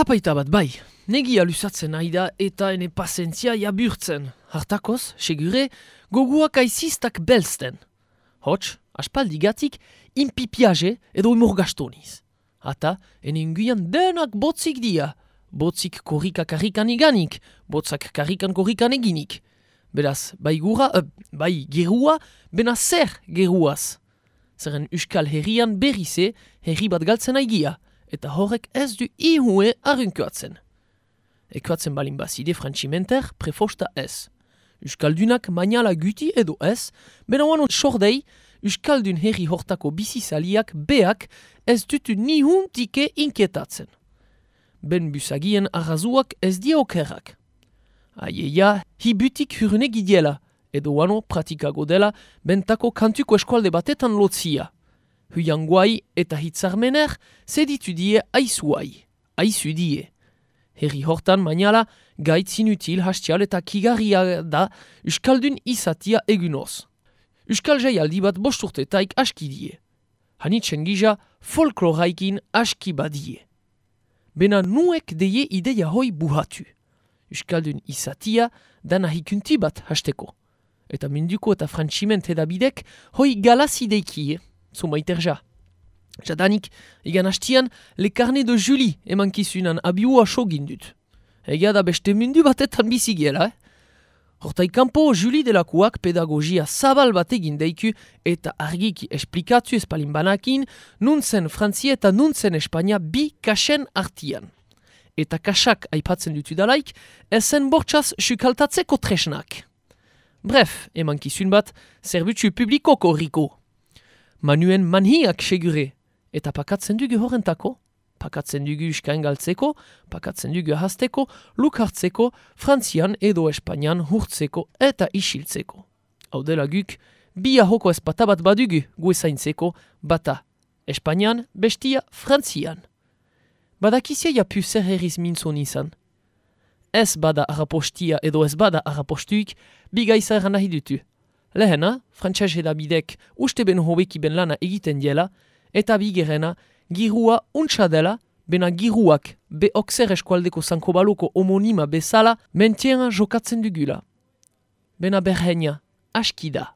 Papaita bat bai, negia lusatzen nahi da eta ene pasentzia jaburtzen. Hartakoz, segure, goguak aizistak belzten. Hots, aspaldigatik, impipiaje edo imorgastoniz. Hata, ene inguian denak botzik dia. Botzik korrika karrikan iganik, botzak karrikan korrikan eginik. Beraz, bai gura, uh, bai gerua, bena zer geruaz. Zeren uskal herrian berrize, herri bat galtzen aigia, eta horrek ez du ihue arrunkoatzen. Ekoatzen balin bazide frantximenter, prefosta ez. Euskaldunak mainala guti edo ez, bena wano sordei, Euskaldun herri hortako bizizaliak beak ez dutu nihuntike inkietatzen. Ben busagien arrazuak ez die okerrak. Aieia, hi butik hurune gidiela, edo wano pratikago dela bentako kantuko eskualde batetan lotzia. Huyanguai eta hitzarmener zeditu die aizuai, aizu die. Herri hortan mainala, gaitz inutil hastial eta kigarria da Euskaldun izatia egunoz. Euskal jaialdi bat bosturtetaik aski die. Hanitzen gija folkloraikin aski badie. Bena nuek deie ideia hoi buhatu. Euskaldun izatia dana hikunti bat hasteko. Eta minduko eta frantximent edabidek hoi galazideiki, zuma iterja. Jadanik, egan hastian, le carnet de Julie emankizunan abiua sogindut. Ega da beste mundu batetan bizigiela, eh? Hortai kanpo, Julie delakoak pedagogia zabal bat egin deiku eta argiki esplikatu espalin banakin nuntzen Frantzia eta nuntzen Espanya bi kasen artian. Eta kasak aipatzen dutu dalaik, ezen bortxaz sukaltatzeko tresnak. Bref, emankizun bat, zerbutsu publikoko riko. Manuen manhiak segure, eta pakatzen dugu horrentako, pakatzen dugu uskain galtzeko, pakatzen dugu hasteko, luk hartzeko, frantzian edo espanian hurtzeko eta isiltzeko. Hau dela guk, bi ahoko ez bat badugu guezaintzeko bata espanian, bestia frantzian. Badakizia japu zer herriz mintzon izan. Ez bada arapostia edo ez bada arapostuik, bi gaiza eran nahi dutu. Lehena, frantxez edabidek uste ben hobeki ben lana egiten diela, eta bigerena, girua untsa dela, bena giruak be okzer eskualdeko zankobaluko homonima bezala, mentiena jokatzen dugula. Bena berhenia, aski da.